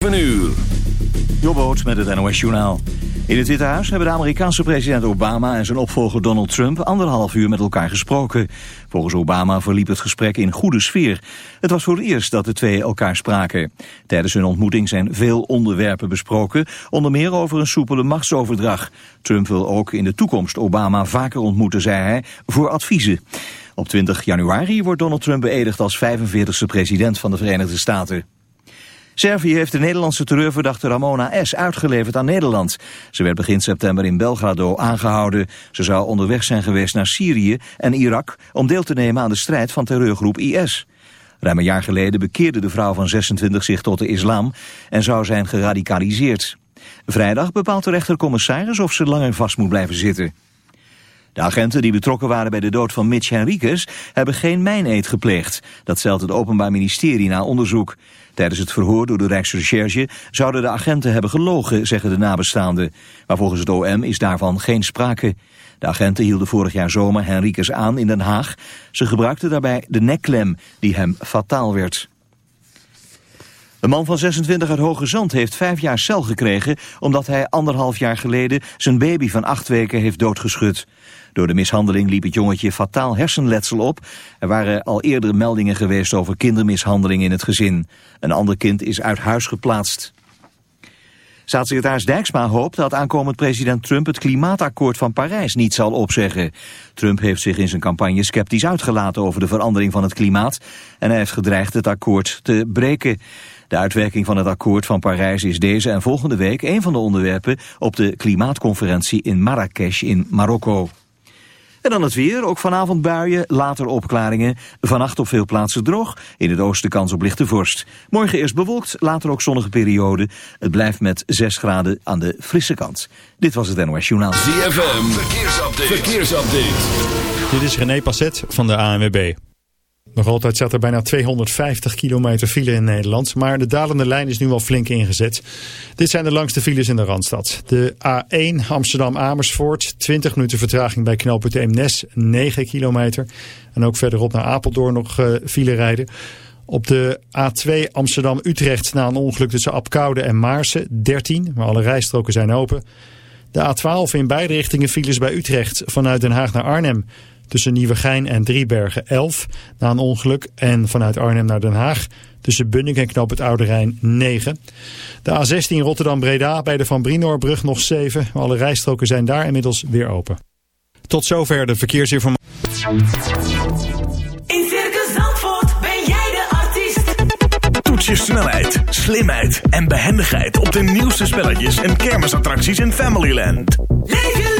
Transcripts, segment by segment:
7 uur. Jobboot met het NOS Journaal. In het Witte Huis hebben de Amerikaanse president Obama en zijn opvolger Donald Trump anderhalf uur met elkaar gesproken. Volgens Obama verliep het gesprek in goede sfeer. Het was voor het eerst dat de twee elkaar spraken. Tijdens hun ontmoeting zijn veel onderwerpen besproken, onder meer over een soepele machtsoverdracht. Trump wil ook in de toekomst Obama vaker ontmoeten, zei hij, voor adviezen. Op 20 januari wordt Donald Trump beëdigd als 45e president van de Verenigde Staten. Servië heeft de Nederlandse terreurverdachte Ramona S. uitgeleverd aan Nederland. Ze werd begin september in Belgrado aangehouden. Ze zou onderweg zijn geweest naar Syrië en Irak om deel te nemen aan de strijd van terreurgroep IS. Ruim een jaar geleden bekeerde de vrouw van 26 zich tot de islam en zou zijn geradicaliseerd. Vrijdag bepaalt de rechtercommissaris of ze langer vast moet blijven zitten. De agenten die betrokken waren bij de dood van Mitch Henriquez hebben geen mijneed gepleegd. Dat stelt het Openbaar Ministerie na onderzoek. Tijdens het verhoor door de Rijksrecherche zouden de agenten hebben gelogen, zeggen de nabestaanden. Maar volgens het OM is daarvan geen sprake. De agenten hielden vorig jaar zomer Henriquez aan in Den Haag. Ze gebruikten daarbij de nekklem die hem fataal werd. Een man van 26 uit Hoge Zand heeft vijf jaar cel gekregen... omdat hij anderhalf jaar geleden zijn baby van acht weken heeft doodgeschud. Door de mishandeling liep het jongetje fataal hersenletsel op. Er waren al eerder meldingen geweest over kindermishandeling in het gezin. Een ander kind is uit huis geplaatst. Staatssecretaris Dijksma hoopt dat aankomend president Trump het klimaatakkoord van Parijs niet zal opzeggen. Trump heeft zich in zijn campagne sceptisch uitgelaten over de verandering van het klimaat en hij heeft gedreigd het akkoord te breken. De uitwerking van het akkoord van Parijs is deze en volgende week een van de onderwerpen op de klimaatconferentie in Marrakesh in Marokko. En dan het weer, ook vanavond buien, later opklaringen. Vannacht op veel plaatsen droog, in het oosten kans op lichte vorst. Morgen eerst bewolkt, later ook zonnige periode. Het blijft met 6 graden aan de frisse kant. Dit was het NOS Journaal. ZFM, verkeersupdate. verkeersupdate. Dit is René Passet van de ANWB. Nog altijd zat er bijna 250 kilometer file in Nederland, maar de dalende lijn is nu al flink ingezet. Dit zijn de langste files in de Randstad. De A1 Amsterdam-Amersfoort, 20 minuten vertraging bij knooppunt Eemnes, 9 kilometer. En ook verderop naar Apeldoorn nog uh, file rijden. Op de A2 Amsterdam-Utrecht na een ongeluk tussen Apkoude en Maarsen, 13, maar alle rijstroken zijn open. De A12 in beide richtingen files bij Utrecht vanuit Den Haag naar Arnhem. Tussen Nieuwegein en Driebergen 11 na een ongeluk. En vanuit Arnhem naar Den Haag tussen Bunnik en Knoop het Oude Rijn 9. De A16 Rotterdam-Breda bij de Van Brinoorbrug nog 7. Alle rijstroken zijn daar inmiddels weer open. Tot zover de verkeersinformatie. In Circus Zandvoort ben jij de artiest. Toets je snelheid, slimheid en behendigheid op de nieuwste spelletjes en kermisattracties in Familyland. Leef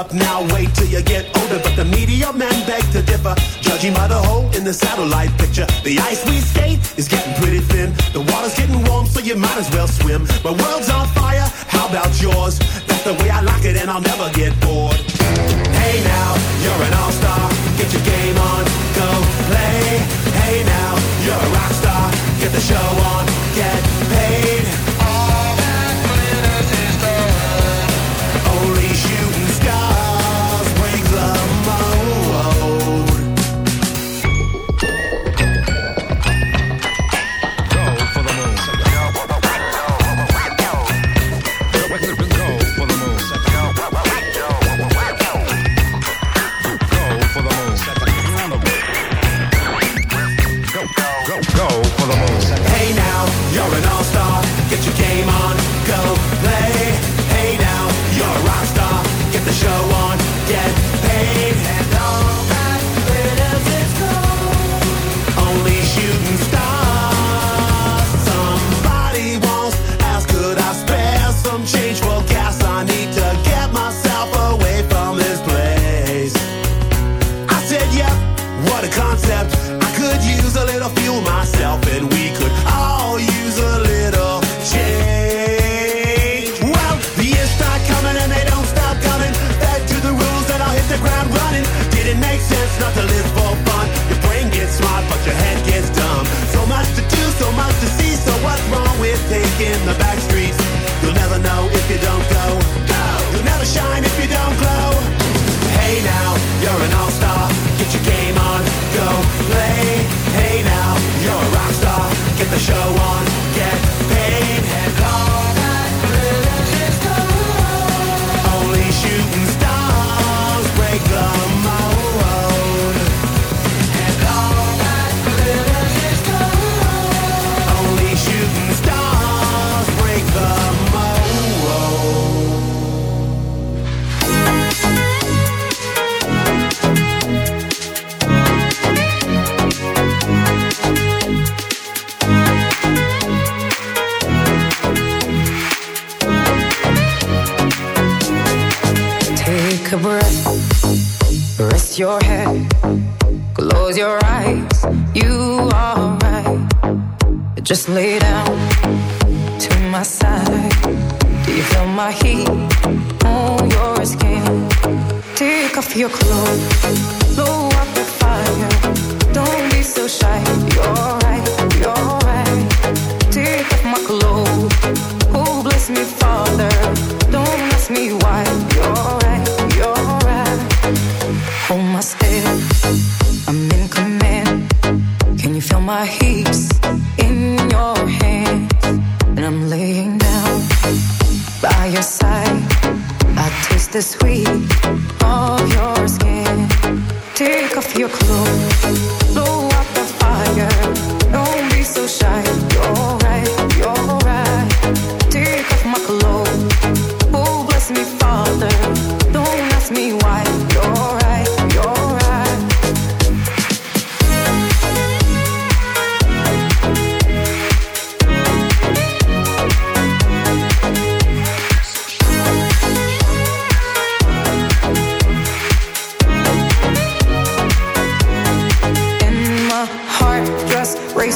up now, wait till you get older. But the media men beg to differ. Judging by the hole in the satellite picture. The ice we skate is getting pretty thin. The water's getting warm, so you might as well swim. My world's on fire, how about yours? That's the way I like it, and I'll never get bored.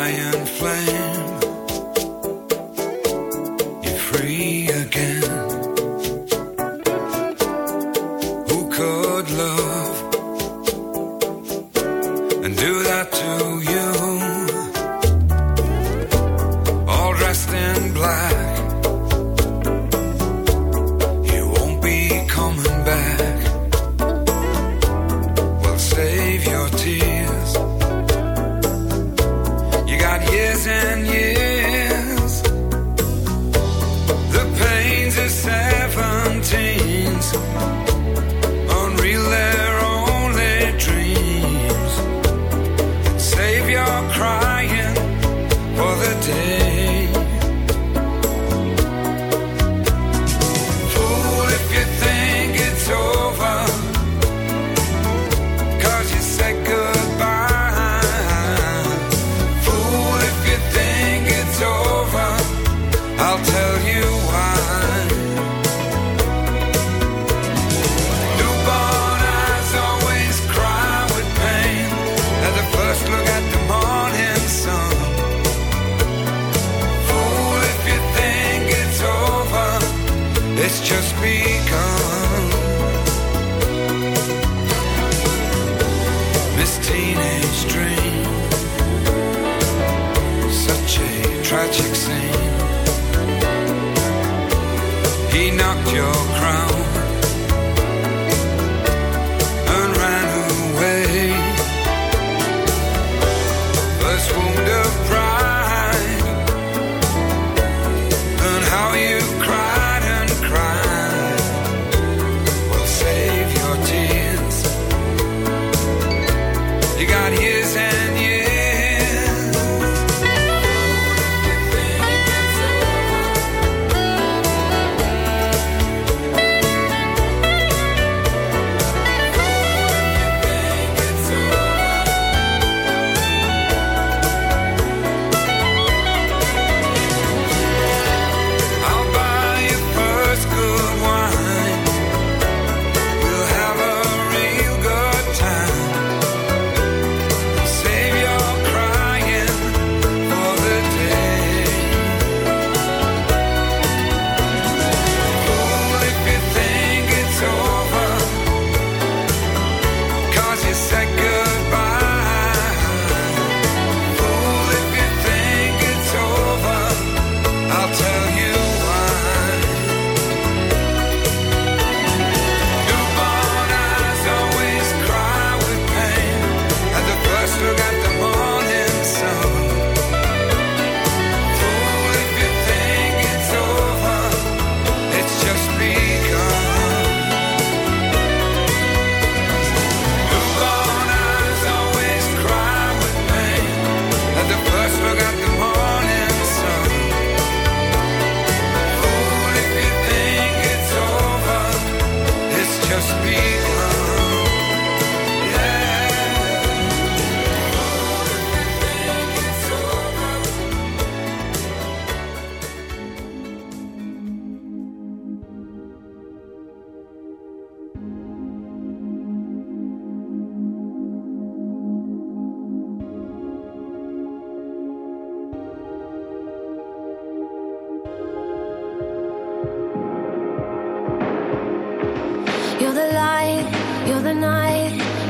giant flame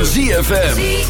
van ZFM.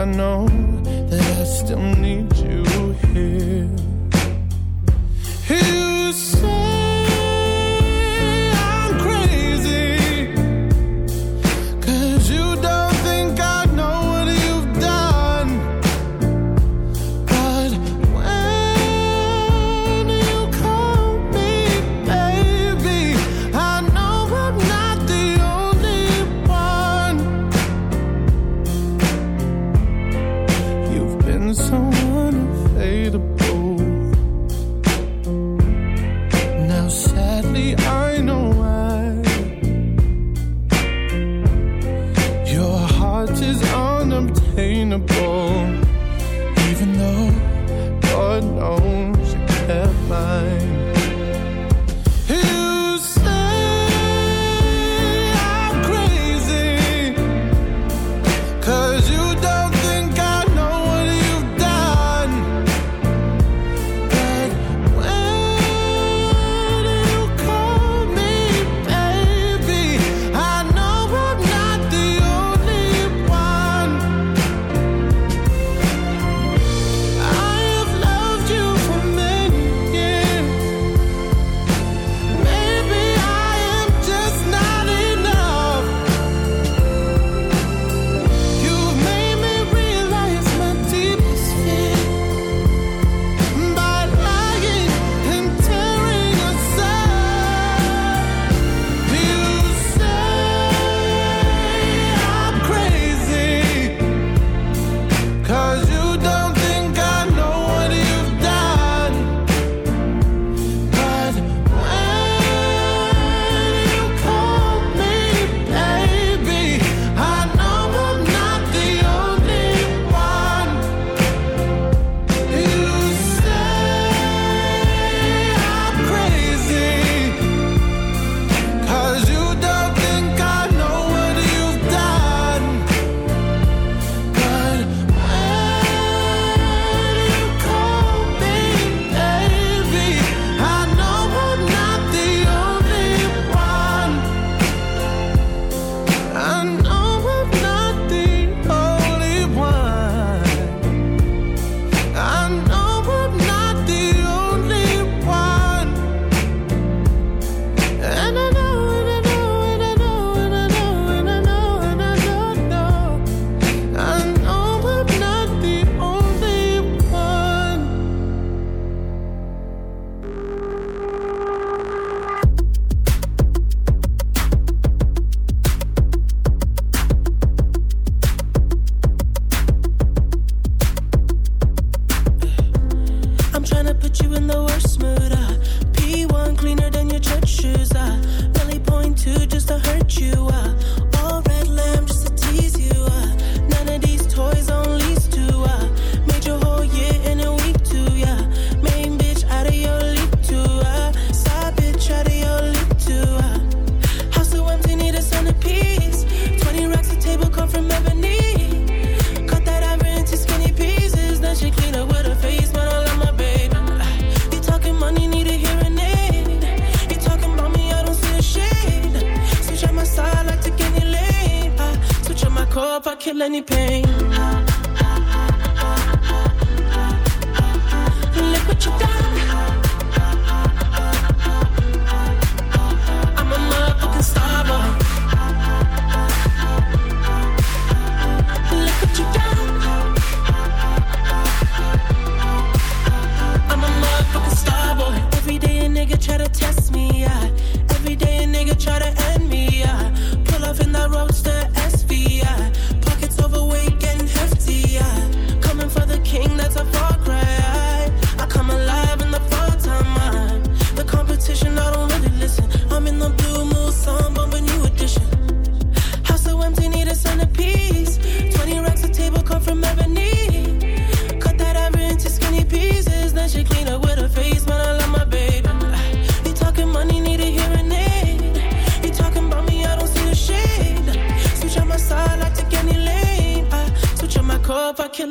I know that I still need you here. you down.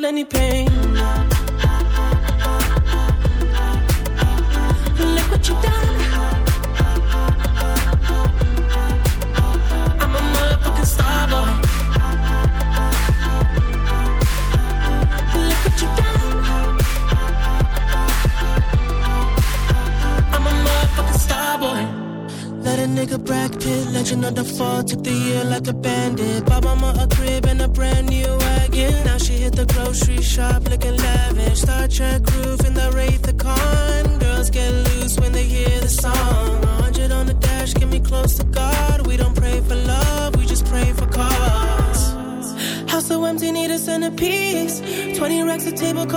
handle any pain. Look what you've done. I'm a motherfucking star boy. Look what you've done. I'm a motherfucking star boy. Let a nigga Brad Pitt, legend of the fall, took the year like a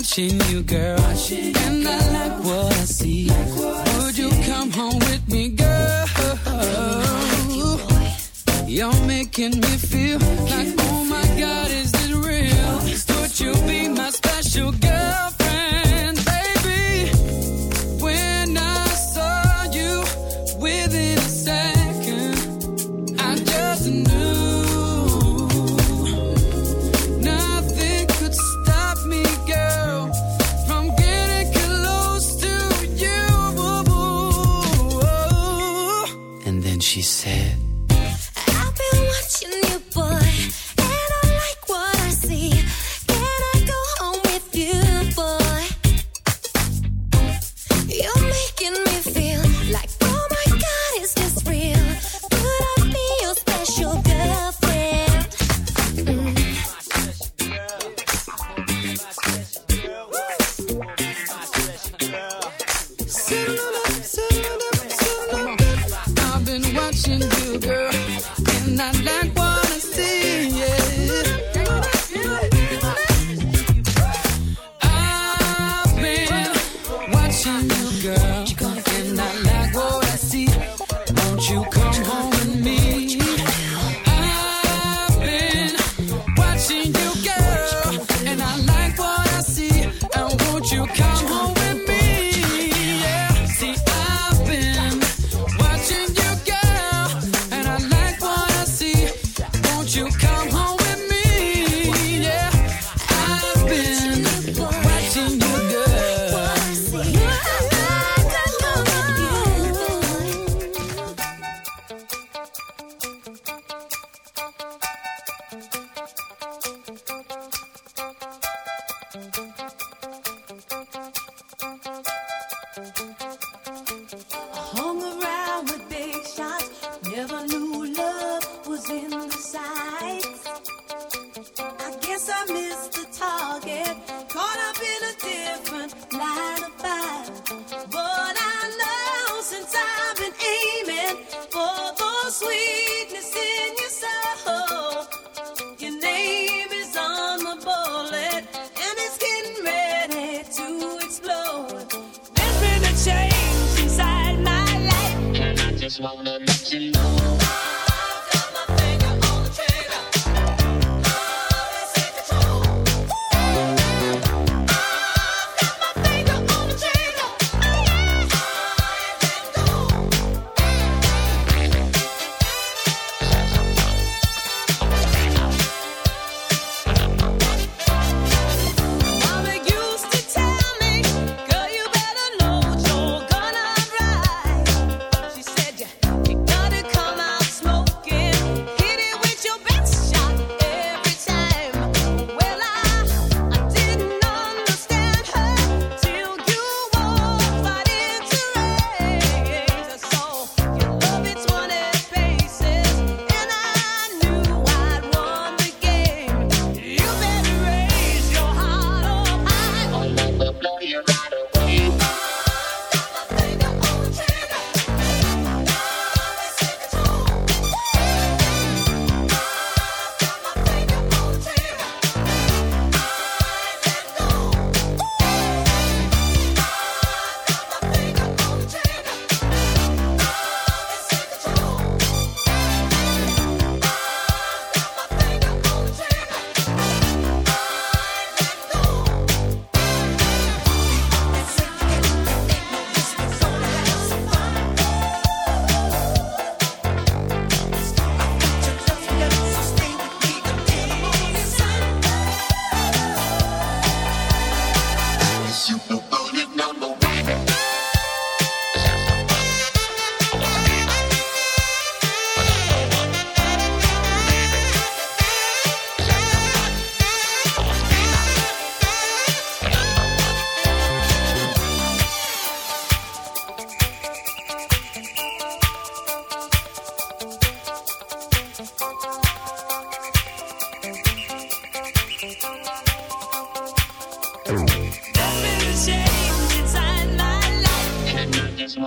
watching you, girl, and I like what I see. Would you come home with me, girl? You're making me feel like, oh my God, is this real? Would you be my special girlfriend,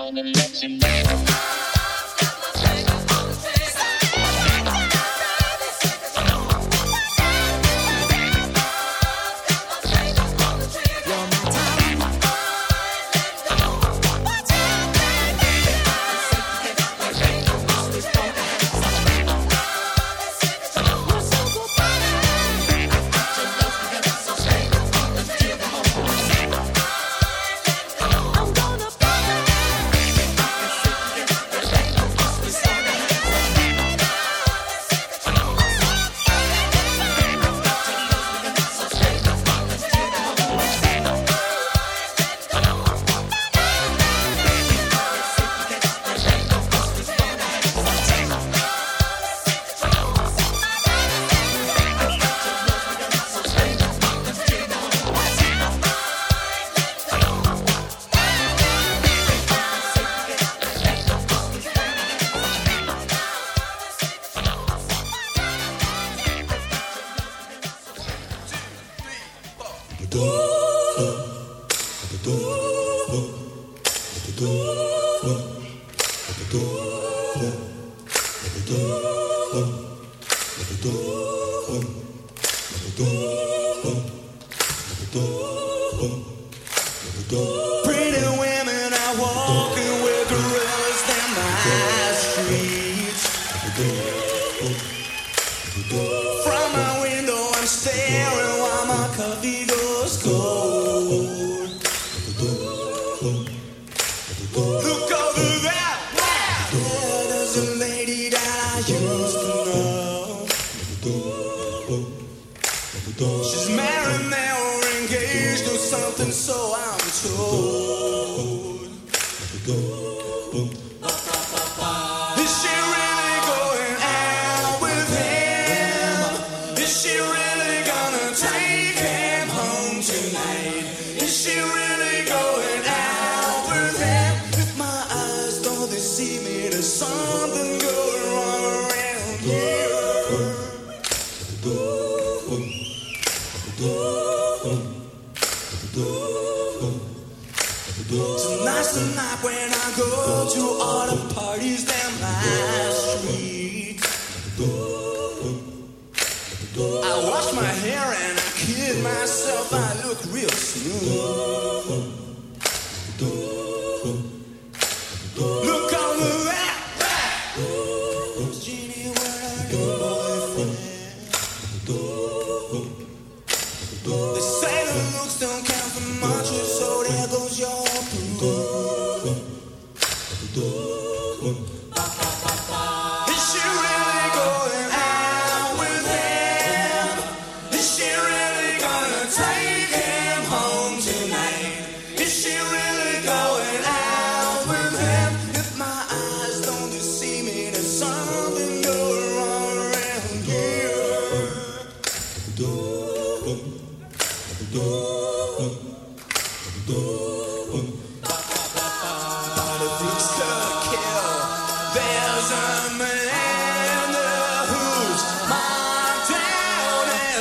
on and let you. Look over there.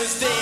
Down